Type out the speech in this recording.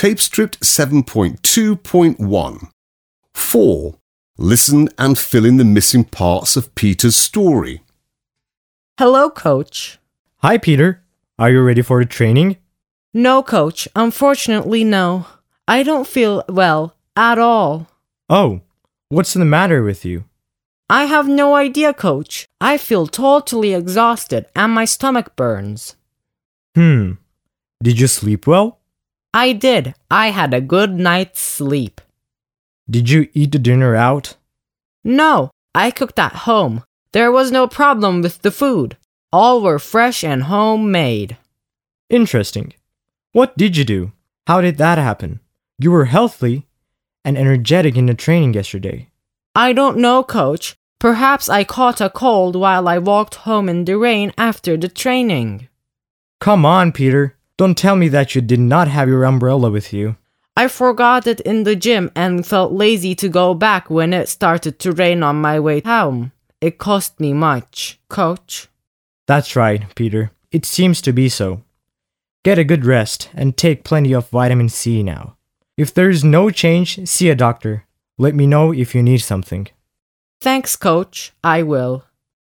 Tape script 7.2.1. 4. Listen and fill in the missing parts of Peter's story. Hello, coach. Hi, Peter. Are you ready for the training? No, coach. Unfortunately, no. I don't feel well at all. Oh, what's the matter with you? I have no idea, coach. I feel totally exhausted and my stomach burns. Hmm. Did you sleep well? I did. I had a good night's sleep. Did you eat the dinner out? No, I cooked at home. There was no problem with the food. All were fresh and homemade. Interesting. What did you do? How did that happen? You were healthy and energetic in the training yesterday. I don't know, coach. Perhaps I caught a cold while I walked home in the rain after the training. Come on, Peter. Don't tell me that you did not have your umbrella with you. I forgot it in the gym and felt lazy to go back when it started to rain on my way home. It cost me much, coach. That's right, Peter. It seems to be so. Get a good rest and take plenty of vitamin C now. If there's no change, see a doctor. Let me know if you need something. Thanks, coach. I will.